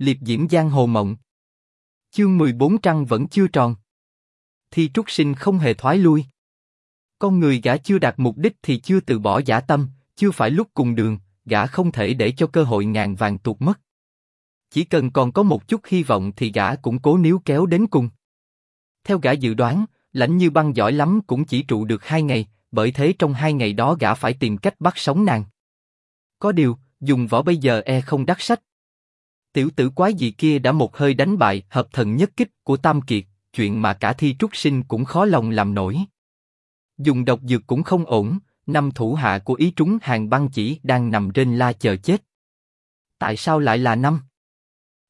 liệp diễm giang hồ mộng. Chương 14 trăng vẫn chưa tròn. Thi trúc sinh không hề thoái lui. Con người gã chưa đạt mục đích thì chưa từ bỏ giả tâm, chưa phải lúc cùng đường, gã không thể để cho cơ hội ngàn vàng tuột mất. Chỉ cần còn có một chút hy vọng thì gã cũng cố níu kéo đến cùng. Theo gã dự đoán, lãnh như băng giỏi lắm cũng chỉ trụ được hai ngày, bởi thế trong hai ngày đó gã phải tìm cách bắt sống nàng. Có điều, dùng võ bây giờ e không đắc sách. Tiểu tử quái gì kia đã một hơi đánh bại hợp thần nhất kích của Tam Kiệt, chuyện mà cả thi trúc sinh cũng khó lòng làm nổi. Dùng độc dược cũng không ổn, năm thủ hạ của ý trúng hàng băng chỉ đang nằm trên la chờ chết. Tại sao lại là năm?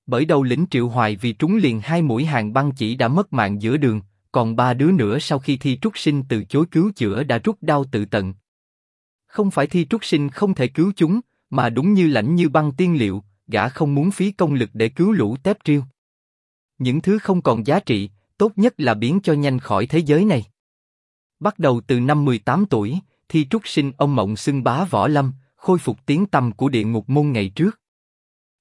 Bởi đầu lĩnh triệu hoài vì trúng liền hai mũi hàng băng chỉ đã mất mạng giữa đường, còn ba đứa nữa sau khi thi trúc sinh từ chối cứu chữa đã rút đau tự tận. Không phải thi trúc sinh không thể cứu chúng, mà đúng như lãnh như băng tiên liệu, gã không muốn phí công lực để cứu lũ tép triêu. Những thứ không còn giá trị, tốt nhất là biến cho nhanh khỏi thế giới này. Bắt đầu từ năm 18 tuổi, thi trúc sinh ông mộng xưng bá võ lâm, khôi phục tiếng tâm của địa ngục môn ngày trước.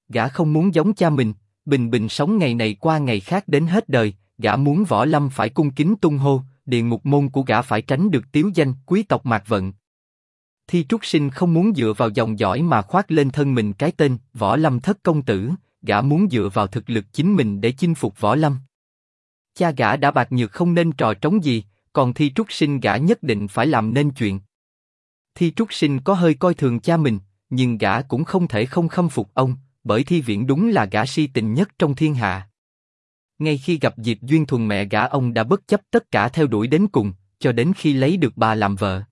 Gã không muốn giống cha mình, bình bình sống ngày này qua ngày khác đến hết đời, gã muốn võ lâm phải cung kính tung hô, địa ngục môn của gã phải tránh được tiếu danh quý tộc mạc vận. Thi Trúc Sinh không muốn dựa vào dòng dõi mà khoác lên thân mình cái tên võ lâm thất công tử, gã muốn dựa vào thực lực chính mình để chinh phục võ lâm. Cha gã đã bạc nhược không nên trò trống gì, còn Thi Trúc Sinh gã nhất định phải làm nên chuyện. Thi Trúc Sinh có hơi coi thường cha mình, nhưng gã cũng không thể không khâm phục ông, bởi Thi Viễn đúng là gã si tình nhất trong thiên hạ. Ngay khi gặp Diệp Duyên Thuần mẹ gã ông đã bất chấp tất cả theo đuổi đến cùng, cho đến khi lấy được bà làm vợ.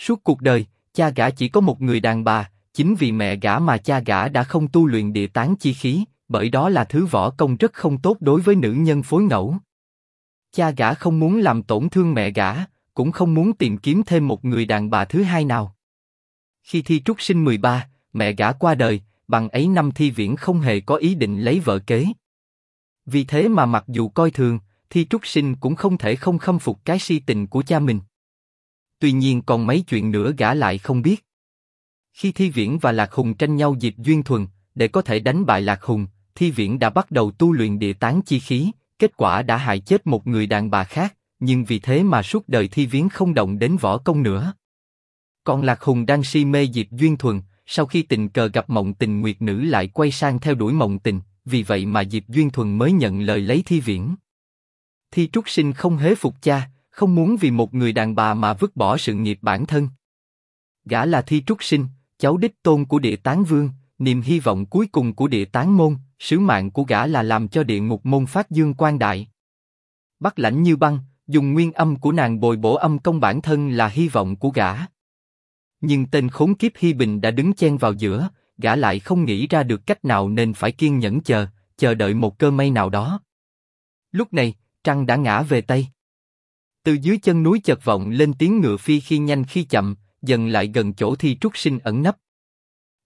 Suốt cuộc đời, cha gã chỉ có một người đàn bà, chính vì mẹ gã mà cha gã đã không tu luyện địa tán chi khí, bởi đó là thứ võ công rất không tốt đối với nữ nhân phối ngẫu. Cha gã không muốn làm tổn thương mẹ gã, cũng không muốn tìm kiếm thêm một người đàn bà thứ hai nào. Khi thi trúc sinh 13, mẹ gã qua đời, bằng ấy năm thi viễn không hề có ý định lấy vợ kế. Vì thế mà mặc dù coi thường, thi trúc sinh cũng không thể không khâm phục cái si tình của cha mình. Tuy nhiên còn mấy chuyện nữa gã lại không biết. Khi Thi Viễn và Lạc Hùng tranh nhau dịp duyên thuần, để có thể đánh bại Lạc Hùng, Thi Viễn đã bắt đầu tu luyện địa tán chi khí, kết quả đã hại chết một người đàn bà khác, nhưng vì thế mà suốt đời Thi Viễn không động đến võ công nữa. Còn Lạc Hùng đang si mê dịp duyên thuần, sau khi tình cờ gặp mộng tình nguyệt nữ lại quay sang theo đuổi mộng tình, vì vậy mà Diệp Duyên Thuần mới nhận lời lấy Thi Viễn. Thi Trúc Sinh không hế phục cha, không muốn vì một người đàn bà mà vứt bỏ sự nghiệp bản thân. Gã là Thi Trúc Sinh, cháu đích tôn của Địa Tán Vương, niềm hy vọng cuối cùng của Địa Tán Môn, sứ mạng của gã là làm cho Địa Ngục Môn phát dương quan đại. Bắt lãnh như băng, dùng nguyên âm của nàng bồi bổ âm công bản thân là hy vọng của gã. Nhưng tên khốn kiếp hy Bình đã đứng chen vào giữa, gã lại không nghĩ ra được cách nào nên phải kiên nhẫn chờ, chờ đợi một cơ may nào đó. Lúc này, trăng đã ngã về tây. Từ dưới chân núi chợt vọng lên tiếng ngựa phi khi nhanh khi chậm, dần lại gần chỗ thi trúc sinh ẩn nấp.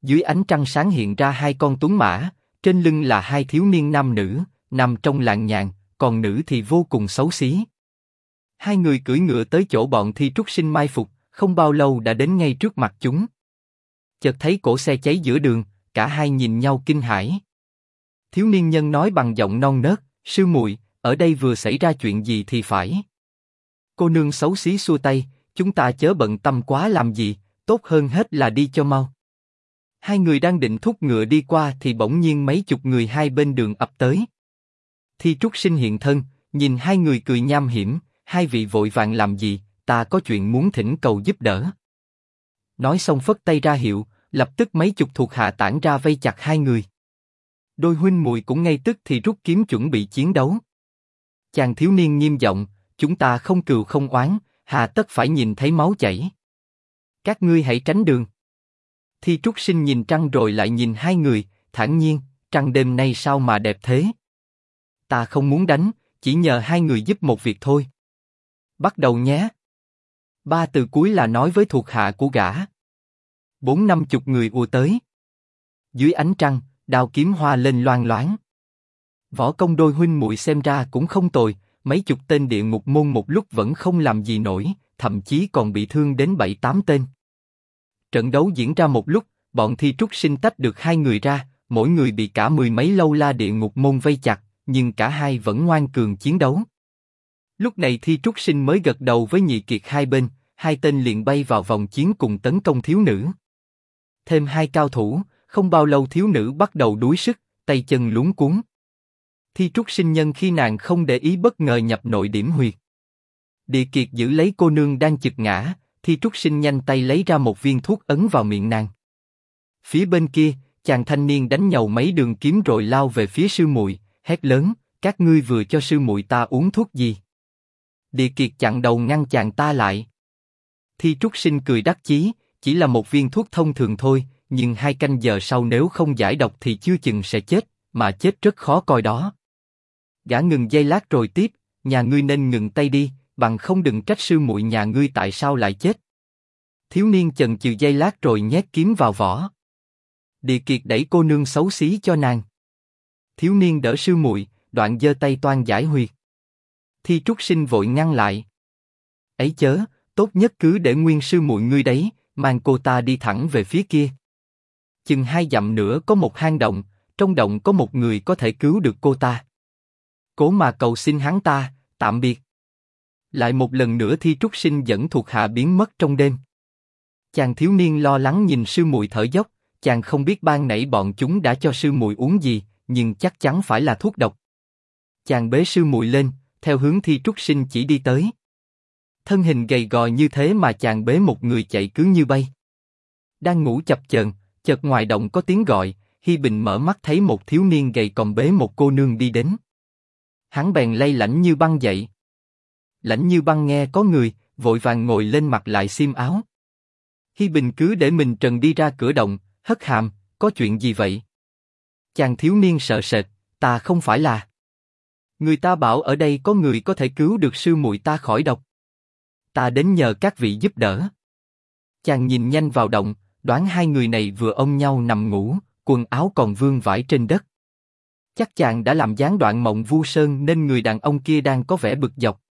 Dưới ánh trăng sáng hiện ra hai con tuấn mã, trên lưng là hai thiếu niên nam nữ, nằm trong làng nhàn, còn nữ thì vô cùng xấu xí. Hai người cưỡi ngựa tới chỗ bọn thi trúc sinh mai phục, không bao lâu đã đến ngay trước mặt chúng. Chợt thấy cổ xe cháy giữa đường, cả hai nhìn nhau kinh hãi. Thiếu niên nhân nói bằng giọng non nớt, sư muội, ở đây vừa xảy ra chuyện gì thì phải. Cô nương xấu xí xua tay, chúng ta chớ bận tâm quá làm gì, tốt hơn hết là đi cho mau. Hai người đang định thúc ngựa đi qua thì bỗng nhiên mấy chục người hai bên đường ập tới. Thi Trúc Sinh hiện thân, nhìn hai người cười nham hiểm, hai vị vội vàng làm gì, ta có chuyện muốn thỉnh cầu giúp đỡ. Nói xong phất tay ra hiệu, lập tức mấy chục thuộc hạ tản ra vây chặt hai người. Đôi huynh muội cũng ngay tức thì rút kiếm chuẩn bị chiến đấu. Chàng thiếu niên nghiêm giọng, chúng ta không cừu không oán, hà tất phải nhìn thấy máu chảy. Các ngươi hãy tránh đường. Thi Trúc Sinh nhìn trăng rồi lại nhìn hai người, thản nhiên, trăng đêm nay sao mà đẹp thế? Ta không muốn đánh, chỉ nhờ hai người giúp một việc thôi. Bắt đầu nhé. Ba từ cuối là nói với thuộc hạ của gã. Bốn năm chục người ùa tới. Dưới ánh trăng, đào kiếm hoa lên loan loáng. Võ công đôi huynh muội xem ra cũng không tồi, mấy chục tên địa ngục môn một lúc vẫn không làm gì nổi, thậm chí còn bị thương đến bảy tám tên. Trận đấu diễn ra một lúc, bọn thi trúc sinh tách được hai người ra, mỗi người bị cả mười mấy lâu la địa ngục môn vây chặt, nhưng cả hai vẫn ngoan cường chiến đấu. Lúc này Thi Trúc Sinh mới gật đầu với nhị kiệt hai bên, hai tên liền bay vào vòng chiến cùng tấn công thiếu nữ. Thêm hai cao thủ, không bao lâu thiếu nữ bắt đầu đuối sức, tay chân lúng cuốn. Thi Trúc Sinh nhân khi nàng không để ý bất ngờ nhập nội điểm huyệt. Địa kiệt giữ lấy cô nương đang chực ngã, Thi Trúc Sinh nhanh tay lấy ra một viên thuốc ấn vào miệng nàng. Phía bên kia, chàng thanh niên đánh nhầu mấy đường kiếm rồi lao về phía sư muội, hét lớn: các ngươi vừa cho sư muội ta uống thuốc gì? Địa Kiệt chặn đầu ngăn chàng ta lại. Thi Trúc Sinh cười đắc chí, chỉ là một viên thuốc thông thường thôi, nhưng hai canh giờ sau nếu không giải độc thì chưa chừng sẽ chết, mà chết rất khó coi đó. Gã ngừng dây lát rồi tiếp, nhà ngươi nên ngừng tay đi, bằng không đừng trách sư muội nhà ngươi tại sao lại chết. Thiếu niên chần chừ dây lát rồi nhét kiếm vào vỏ. Địa Kiệt đẩy cô nương xấu xí cho nàng. Thiếu niên đỡ sư muội, đoạn giơ tay toan giải huyệt. Thi Trúc Sinh vội ngăn lại. Ấy chớ, tốt nhất cứ để nguyên sư muội ngươi đấy, mang cô ta đi thẳng về phía kia. Chừng hai dặm nữa có một hang động, trong động có một người có thể cứu được cô ta. Cố mà cầu xin hắn ta, tạm biệt. Lại một lần nữa Thi Trúc Sinh dẫn thuộc hạ biến mất trong đêm. Chàng thiếu niên lo lắng nhìn sư muội thở dốc, chàng không biết ban nãy bọn chúng đã cho sư muội uống gì, nhưng chắc chắn phải là thuốc độc. Chàng bế sư muội lên, theo hướng thi trúc sinh chỉ đi tới. Thân hình gầy gò như thế mà chàng bế một người chạy cứ như bay. Đang ngủ chập chờn, chợt ngoài động có tiếng gọi, Hi Bình mở mắt thấy một thiếu niên gầy còn bế một cô nương đi đến. Hắn bèn lay lãnh như băng dậy. Lãnh như băng nghe có người, vội vàng ngồi lên mặt lại xiêm áo. Hi Bình cứ để mình trần đi ra cửa động, hất hàm, có chuyện gì vậy? Chàng thiếu niên sợ sệt, ta không phải là. Người ta bảo ở đây có người có thể cứu được sư muội ta khỏi độc. Ta đến nhờ các vị giúp đỡ. Chàng nhìn nhanh vào động, đoán hai người này vừa ôm nhau nằm ngủ, quần áo còn vương vãi trên đất. Chắc chàng đã làm gián đoạn mộng vu sơn nên người đàn ông kia đang có vẻ bực dọc.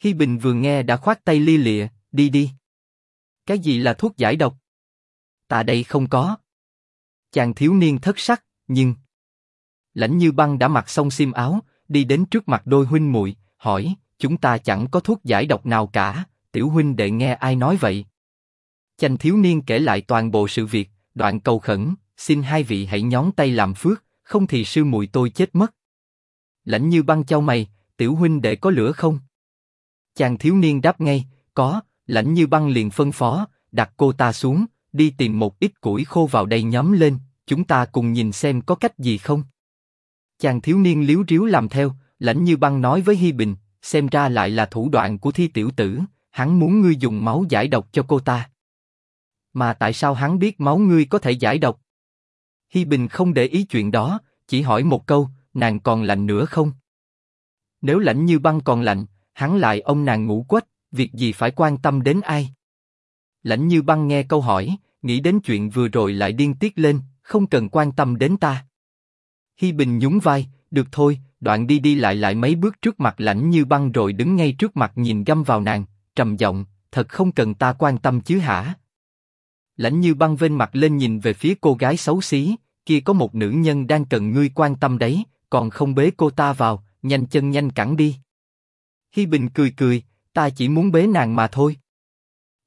Hi Bình vừa nghe đã khoát tay li lịa, đi đi. Cái gì là thuốc giải độc? Ta đây không có. Chàng thiếu niên thất sắc, nhưng lãnh như băng đã mặc xong xiêm áo, đi đến trước mặt đôi huynh muội, hỏi: chúng ta chẳng có thuốc giải độc nào cả, tiểu huynh đệ nghe ai nói vậy? Chanh thiếu niên kể lại toàn bộ sự việc, đoạn cầu khẩn, xin hai vị hãy nhón tay làm phước, không thì sư muội tôi chết mất. Lãnh như băng châu mày, tiểu huynh đệ có lửa không? Chàng thiếu niên đáp ngay, có. Lãnh như băng liền phân phó, đặt cô ta xuống, đi tìm một ít củi khô vào đây nhóm lên, chúng ta cùng nhìn xem có cách gì không. Chàng thiếu niên liếu riếu làm theo, lãnh như băng nói với Hi Bình, xem ra lại là thủ đoạn của thi tiểu tử, hắn muốn ngươi dùng máu giải độc cho cô ta. Mà tại sao hắn biết máu ngươi có thể giải độc? Hi Bình không để ý chuyện đó, chỉ hỏi một câu, nàng còn lạnh nữa không? Nếu lạnh như băng còn lạnh, hắn lại ông nàng ngủ quách, việc gì phải quan tâm đến ai? Lạnh như băng nghe câu hỏi, nghĩ đến chuyện vừa rồi lại điên tiết lên, không cần quan tâm đến ta. Hi Bình nhún vai, được thôi, đoạn đi đi lại lại mấy bước trước mặt lạnh như băng rồi đứng ngay trước mặt nhìn găm vào nàng, trầm giọng, thật không cần ta quan tâm chứ hả? Lãnh như băng vên mặt lên nhìn về phía cô gái xấu xí, kia có một nữ nhân đang cần ngươi quan tâm đấy, còn không bế cô ta vào, nhanh chân nhanh cẳng đi. Hi Bình cười cười, ta chỉ muốn bế nàng mà thôi.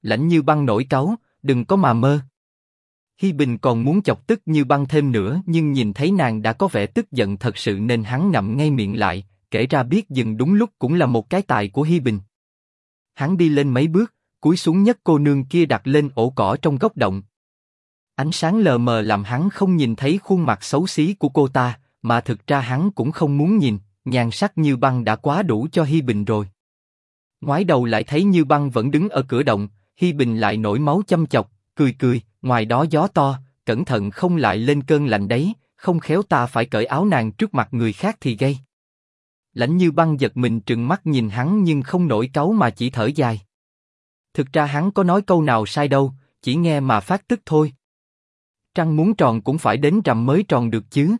Lãnh như băng nổi cáu, đừng có mà mơ. Hi Bình còn muốn chọc tức như băng thêm nữa nhưng nhìn thấy nàng đã có vẻ tức giận thật sự nên hắn ngậm ngay miệng lại, kể ra biết dừng đúng lúc cũng là một cái tài của Hi Bình. Hắn đi lên mấy bước, cúi xuống nhất cô nương kia đặt lên ổ cỏ trong góc động. Ánh sáng lờ mờ làm hắn không nhìn thấy khuôn mặt xấu xí của cô ta, mà thực ra hắn cũng không muốn nhìn, nhàn sắc như băng đã quá đủ cho Hi Bình rồi. Ngoái đầu lại thấy Như Băng vẫn đứng ở cửa động, Hi Bình lại nổi máu châm chọc, cười cười, ngoài đó gió to, cẩn thận không lại lên cơn lạnh đấy, không khéo ta phải cởi áo nàng trước mặt người khác thì gây. Lãnh Như Băng giật mình trừng mắt nhìn hắn nhưng không nổi cáu mà chỉ thở dài. Thực ra hắn có nói câu nào sai đâu, chỉ nghe mà phát tức thôi. Trăng muốn tròn cũng phải đến rằm mới tròn được chứ.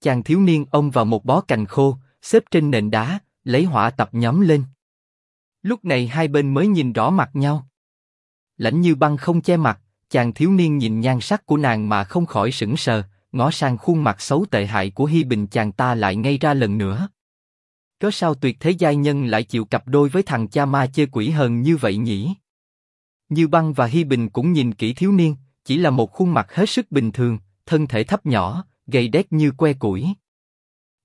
Chàng thiếu niên ôm vào một bó cành khô, xếp trên nền đá, lấy hỏa tập nhóm lên. Lúc này hai bên mới nhìn rõ mặt nhau. Lãnh như băng không che mặt, chàng thiếu niên nhìn nhan sắc của nàng mà không khỏi sững sờ, ngó sang khuôn mặt xấu tệ hại của Hi Bình chàng ta lại ngay ra lần nữa. có sao tuyệt thế giai nhân lại chịu cặp đôi với thằng cha ma chê quỷ hờn như vậy nhỉ? Như băng và Hi Bình cũng nhìn kỹ thiếu niên, chỉ là một khuôn mặt hết sức bình thường, thân thể thấp nhỏ, gầy đét như que củi.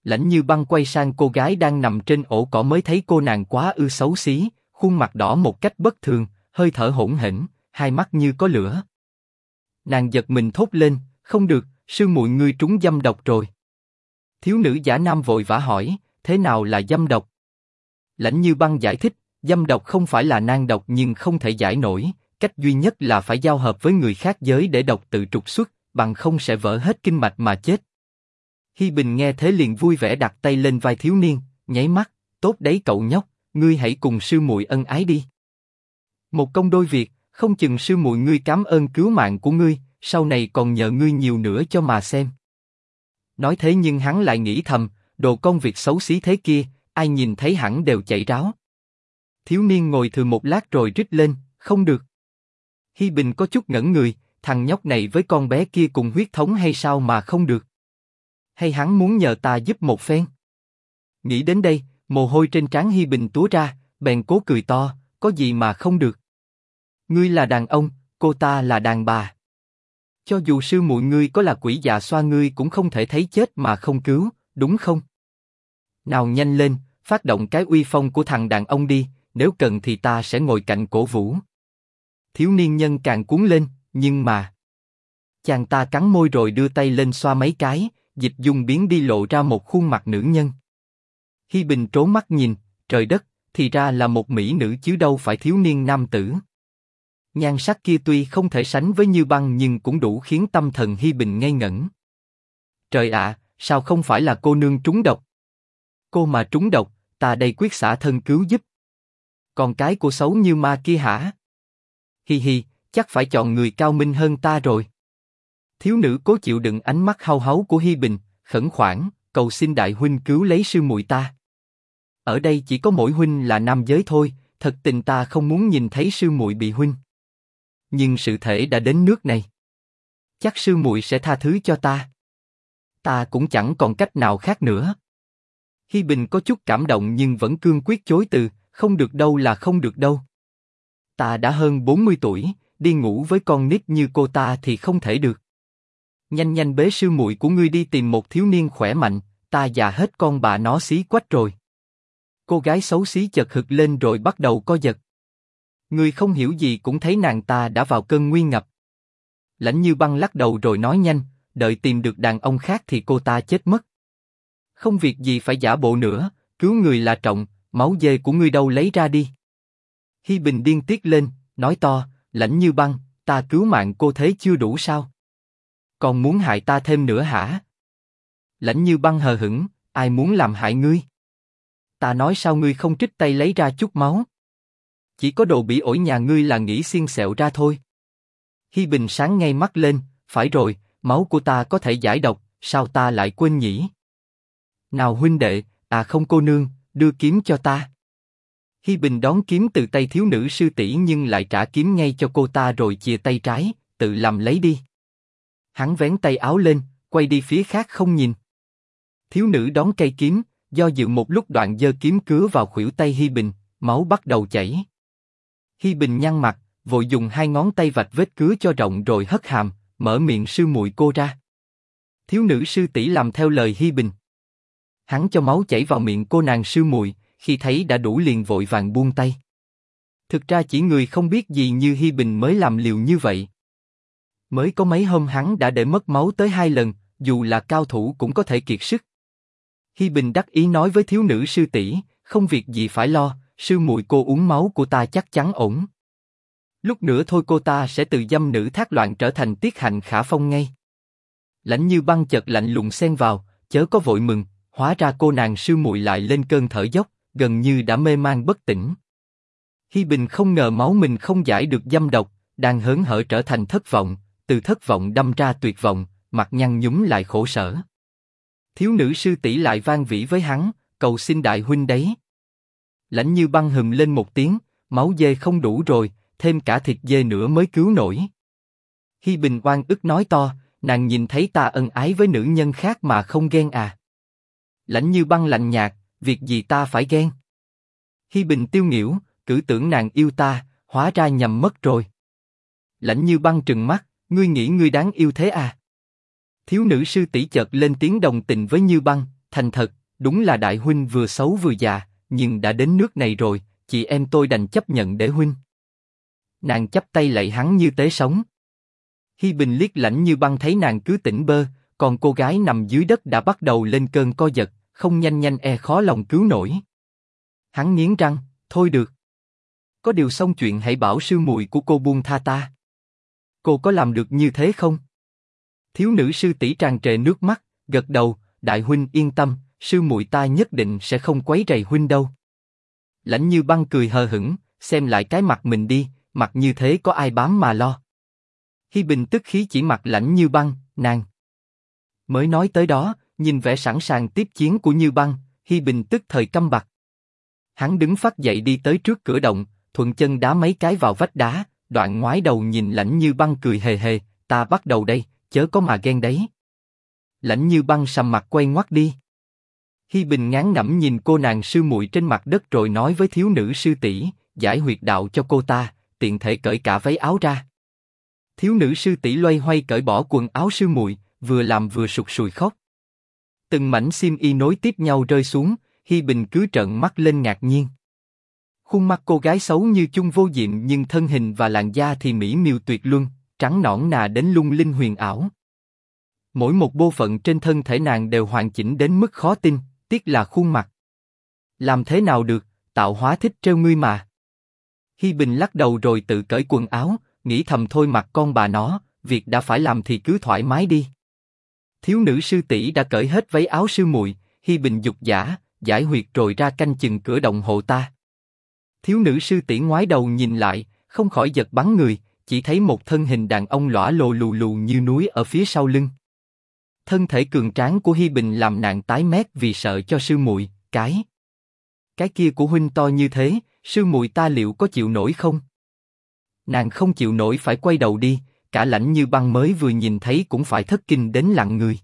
Lãnh như băng quay sang cô gái đang nằm trên ổ cỏ mới thấy cô nàng quá ư xấu xí, khuôn mặt đỏ một cách bất thường, hơi thở hỗn hển, hai mắt như có lửa. Nàng giật mình thốt lên, không được, sư muội ngươi trúng dâm độc rồi. Thiếu nữ giả nam vội vã hỏi, thế nào là dâm độc? Lãnh như băng giải thích, dâm độc không phải là nan độc nhưng không thể giải nổi, cách duy nhất là phải giao hợp với người khác giới để độc tự trục xuất, bằng không sẽ vỡ hết kinh mạch mà chết. Hi Bình nghe thế liền vui vẻ đặt tay lên vai thiếu niên, nháy mắt, tốt đấy cậu nhóc, ngươi hãy cùng sư muội ân ái đi. Một công đôi việc, không chừng sư muội ngươi cảm ơn cứu mạng của ngươi, sau này còn nhờ ngươi nhiều nữa cho mà xem. Nói thế nhưng hắn lại nghĩ thầm, đồ công việc xấu xí thế kia, ai nhìn thấy hẳn đều chạy ráo. Thiếu niên ngồi thừa một lát rồi rít lên, không được. Hi Bình có chút ngẩn người, thằng nhóc này với con bé kia cùng huyết thống hay sao mà không được? Hay hắn muốn nhờ ta giúp một phen? Nghĩ đến đây, mồ hôi trên trán Hi Bình túa ra, bèn cố cười to, có gì mà không được? Ngươi là đàn ông, cô ta là đàn bà. Cho dù sư muội ngươi có là quỷ già xoa ngươi cũng không thể thấy chết mà không cứu, đúng không? Nào nhanh lên, phát động cái uy phong của thằng đàn ông đi, nếu cần thì ta sẽ ngồi cạnh cổ vũ. Thiếu niên nhân càng cuốn lên, nhưng mà... Chàng ta cắn môi rồi đưa tay lên xoa mấy cái, dịch dung biến đi lộ ra một khuôn mặt nữ nhân. Hi Bình trốn mắt nhìn, trời đất, thì ra là một mỹ nữ chứ đâu phải thiếu niên nam tử. Nhan sắc kia tuy không thể sánh với Như Băng nhưng cũng đủ khiến tâm thần Hi Bình ngây ngẩn. Trời ạ, sao không phải là cô nương trúng độc? Cô mà trúng độc, ta đây quyết xả thân cứu giúp. Còn cái cô xấu như ma kia hả? Hi hi, chắc phải chọn người cao minh hơn ta rồi. Thiếu nữ cố chịu đựng ánh mắt hao háo của Hi Bình, khẩn khoản, cầu xin đại huynh cứu lấy sư muội ta. Ở đây chỉ có mỗi huynh là nam giới thôi, thật tình ta không muốn nhìn thấy sư muội bị huynh. Nhưng sự thể đã đến nước này, chắc sư muội sẽ tha thứ cho ta. Ta cũng chẳng còn cách nào khác nữa. Hi Bình có chút cảm động nhưng vẫn cương quyết chối từ, không được đâu là không được đâu. Ta đã hơn 40 tuổi, đi ngủ với con nít như cô ta thì không thể được. Nhanh nhanh bế sư muội của ngươi đi tìm một thiếu niên khỏe mạnh, ta già hết con bà nó xí quách rồi. Cô gái xấu xí chợt hực lên rồi bắt đầu co giật. Ngươi không hiểu gì cũng thấy nàng ta đã vào cơn nguy ngập. Lãnh như băng lắc đầu rồi nói nhanh, đợi tìm được đàn ông khác thì cô ta chết mất. Không việc gì phải giả bộ nữa, cứu người là trọng, máu dê của ngươi đâu lấy ra đi. Hi Bình điên tiết lên, nói to, lãnh như băng, ta cứu mạng cô thế chưa đủ sao? Còn muốn hại ta thêm nữa hả? Lãnh như băng hờ hững, ai muốn làm hại ngươi? Ta nói sao ngươi không trích tay lấy ra chút máu? Chỉ có đồ bị ổi nhà ngươi là nghĩ xiên sẹo ra thôi. Hi Bình sáng ngay mắt lên, phải rồi, máu của ta có thể giải độc, sao ta lại quên nhỉ? Nào huynh đệ, à không cô nương, đưa kiếm cho ta. Hi Bình đón kiếm từ tay thiếu nữ sư tỷ nhưng lại trả kiếm ngay cho cô ta rồi chia tay trái, tự làm lấy đi. Hắn vén tay áo lên, quay đi phía khác không nhìn. Thiếu nữ đón cây kiếm, do dự một lúc đoạn giơ kiếm cứa vào khuỷu tay Hi Bình, máu bắt đầu chảy. Hi Bình nhăn mặt, vội dùng hai ngón tay vạch vết cứa cho rộng rồi hất hàm, mở miệng sư muội cô ra. Thiếu nữ sư tỷ làm theo lời Hi Bình. Hắn cho máu chảy vào miệng cô nàng sư muội, khi thấy đã đủ liền vội vàng buông tay. Thực ra chỉ người không biết gì như Hi Bình mới làm liều như vậy. Mới có mấy hôm hắn đã để mất máu tới hai lần, dù là cao thủ cũng có thể kiệt sức. Hi Bình đắc ý nói với thiếu nữ sư tỷ, không việc gì phải lo, sư muội cô uống máu của ta chắc chắn ổn. Lúc nữa thôi cô ta sẽ từ dâm nữ thác loạn trở thành tiết hạnh khả phong ngay. Lãnh như băng chợt lạnh lùng xen vào, chớ có vội mừng, hóa ra cô nàng sư muội lại lên cơn thở dốc, gần như đã mê man bất tỉnh. Hi Bình không ngờ máu mình không giải được dâm độc, đang hớn hở trở thành thất vọng, từ thất vọng đâm ra tuyệt vọng, mặt nhăn nhúm lại khổ sở. Thiếu nữ sư tỷ lại van vĩ với hắn, cầu xin đại huynh đấy. Lãnh như băng hừm lên một tiếng, máu dê không đủ rồi, thêm cả thịt dê nữa mới cứu nổi. Hi Bình oan ức nói to, nàng nhìn thấy ta ân ái với nữ nhân khác mà không ghen à? Lãnh như băng lạnh nhạt, việc gì ta phải ghen? Hi Bình tiêu nhiễu, cứ tưởng nàng yêu ta, hóa ra nhầm mất rồi. Lãnh như băng trừng mắt, ngươi nghĩ ngươi đáng yêu thế à? Thiếu nữ sư tỷ chợt lên tiếng đồng tình với Như Băng, thành thật, đúng là đại huynh vừa xấu vừa già, nhưng đã đến nước này rồi, chị em tôi đành chấp nhận để huynh. Nàng chấp tay lạy hắn như tế sống. Hi Bình liếc lãnh như băng thấy nàng cứ tỉnh bơ, còn cô gái nằm dưới đất đã bắt đầu lên cơn co giật, không nhanh nhanh e khó lòng cứu nổi. Hắn nghiến răng, thôi được. Có điều xong chuyện hãy bảo sư muội của cô buông tha ta. Cô có làm được như thế không? Thiếu nữ sư tỷ tràn trề nước mắt, gật đầu, đại huynh yên tâm, sư muội ta nhất định sẽ không quấy rầy huynh đâu. Lãnh Như Băng cười hờ hững, xem lại cái mặt mình đi, mặt như thế có ai bám mà lo. Hi Bình tức khí chỉ mặt Lãnh Như Băng, nàng. Mới nói tới đó, nhìn vẻ sẵn sàng tiếp chiến của Như Băng, Hi Bình tức thời căm bặt. Hắn đứng phát dậy đi tới trước cửa động, thuận chân đá mấy cái vào vách đá, đoạn ngoái đầu nhìn Lãnh Như Băng cười hề hề, ta bắt đầu đây, chớ có mà ghen đấy. Lãnh Như Băng sầm mặt quay ngoắt đi. Hi Bình ngán ngẩm nhìn cô nàng sư muội trên mặt đất rồi nói với thiếu nữ sư tỷ, giải huyệt đạo cho cô ta, tiện thể cởi cả váy áo ra. Thiếu nữ sư tỷ loay hoay cởi bỏ quần áo sư muội, vừa làm vừa sụt sùi khóc. Từng mảnh xiêm y nối tiếp nhau rơi xuống, Hi Bình cứ trợn mắt lên ngạc nhiên. Khuôn mặt cô gái xấu như chung vô diệm nhưng thân hình và làn da thì mỹ miều tuyệt luân, trắng nõn nà đến lung linh huyền ảo. Mỗi một bộ phận trên thân thể nàng đều hoàn chỉnh đến mức khó tin, tiếc là khuôn mặt. Làm thế nào được, tạo hóa thích trêu ngươi mà. Hi Bình lắc đầu rồi tự cởi quần áo, nghĩ thầm thôi mặc con bà nó, việc đã phải làm thì cứ thoải mái đi. Thiếu nữ sư tỷ đã cởi hết váy áo sư muội, Hi Bình dục giả, giải huyệt rồi ra canh chừng cửa động hộ ta. Thiếu nữ sư tỷ ngoái đầu nhìn lại, không khỏi giật bắn người, chỉ thấy một thân hình đàn ông lõa lồ lù lù như núi ở phía sau lưng. Thân thể cường tráng của Hi Bình làm nàng tái mét vì sợ cho sư muội. Cái, cái kia của huynh to như thế, sư muội ta liệu có chịu nổi không? Nàng không chịu nổi phải quay đầu đi, cả lãnh như băng mới vừa nhìn thấy cũng phải thất kinh đến lặng người.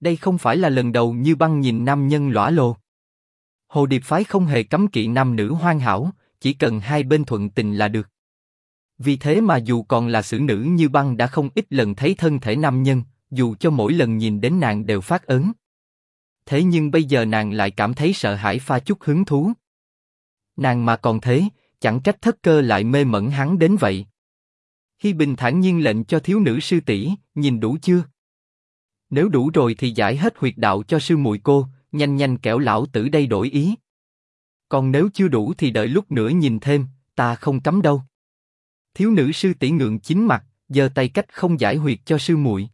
Đây không phải là lần đầu như băng nhìn nam nhân lõa lồ. Hồ Điệp phái không hề cấm kỵ nam nữ hoan hảo, chỉ cần hai bên thuận tình là được. Vì thế mà dù còn là xử nữ như băng đã không ít lần thấy thân thể nam nhân, dù cho mỗi lần nhìn đến nàng đều phát ớn. Thế nhưng bây giờ nàng lại cảm thấy sợ hãi pha chút hứng thú. Nàng mà còn thế, chẳng trách thất cơ lại mê mẩn hắn đến vậy. Hi Bình thản nhiên lệnh cho thiếu nữ sư tỷ, nhìn đủ chưa? Nếu đủ rồi thì giải hết huyệt đạo cho sư muội cô, nhanh nhanh kẻo lão tử đây đổi ý. Còn nếu chưa đủ thì đợi lúc nữa nhìn thêm, ta không cấm đâu. Thiếu nữ sư tỷ ngượng chín mặt, giơ tay cách không giải huyệt cho sư muội.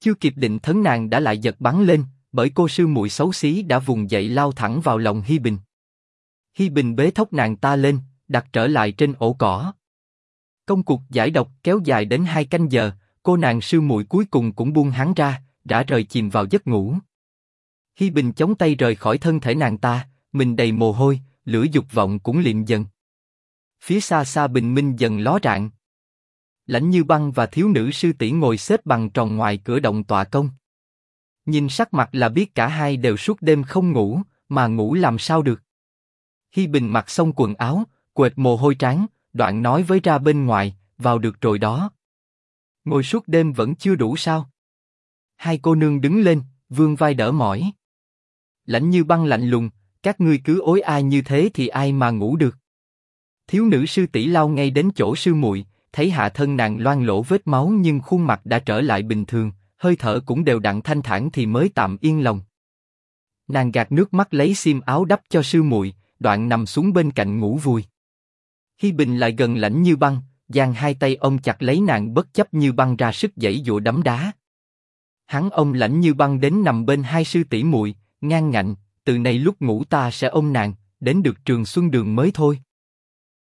Chưa kịp định thấn nàng đã lại giật bắn lên, bởi cô sư muội xấu xí đã vùng dậy lao thẳng vào lòng Hi Bình. Hi Bình bế thốc nàng ta lên, đặt trở lại trên ổ cỏ. Công cuộc giải độc kéo dài đến hai canh giờ, cô nàng sư muội cuối cùng cũng buông hắn ra, đã rời chìm vào giấc ngủ. Hi Bình chống tay rời khỏi thân thể nàng ta, mình đầy mồ hôi, lửa dục vọng cũng liệm dần. Phía xa xa bình minh dần ló rạng. Lãnh Như Băng và thiếu nữ sư tỷ ngồi xếp bằng tròn ngoài cửa động tọa công. Nhìn sắc mặt là biết cả hai đều suốt đêm không ngủ, mà ngủ làm sao được. Hi Bình mặc xong quần áo, quệt mồ hôi trán, đoạn nói với ra bên ngoài, vào được rồi đó. Ngồi suốt đêm vẫn chưa đủ sao? Hai cô nương đứng lên, vương vai đỡ mỏi. Lãnh như băng lạnh lùng, các ngươi cứ ối ai như thế thì ai mà ngủ được. Thiếu nữ sư tỷ lao ngay đến chỗ sư muội, thấy hạ thân nàng loang lỗ vết máu nhưng khuôn mặt đã trở lại bình thường, hơi thở cũng đều đặn thanh thản thì mới tạm yên lòng. Nàng gạt nước mắt lấy xiêm áo đắp cho sư muội, đoạn nằm xuống bên cạnh ngủ vui. Hi Bình lại gần lãnh như băng, giang hai tay ông chặt lấy nàng bất chấp như băng ra sức dãy dụa đấm đá. Hắn ông lãnh như băng đến nằm bên hai sư tỷ muội, ngang ngạnh, từ nay lúc ngủ ta sẽ ôm nàng, đến được trường xuân đường mới thôi.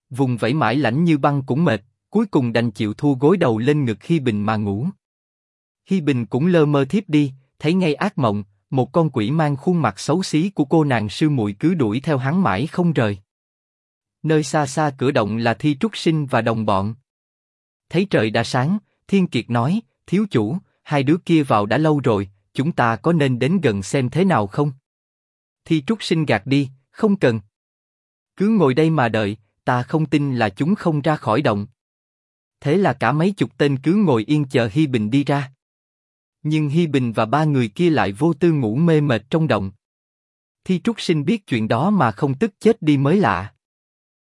Vùng vẫy mãi lãnh như băng cũng mệt, cuối cùng đành chịu thu gối đầu lên ngực Hi Bình mà ngủ. Hi Bình cũng lơ mơ thiếp đi, thấy ngay ác mộng, một con quỷ mang khuôn mặt xấu xí của cô nàng sư muội cứ đuổi theo hắn mãi không rời. Nơi xa xa cửa động là Thi Trúc Sinh và đồng bọn. Thấy trời đã sáng, Thiên Kiệt nói, thiếu chủ, hai đứa kia vào đã lâu rồi, chúng ta có nên đến gần xem thế nào không? Thi Trúc Sinh gạt đi, không cần. Cứ ngồi đây mà đợi, ta không tin là chúng không ra khỏi động. Thế là cả mấy chục tên cứ ngồi yên chờ Hi Bình đi ra. Nhưng Hi Bình và ba người kia lại vô tư ngủ mê mệt trong động. Thi Trúc Sinh biết chuyện đó mà không tức chết đi mới lạ.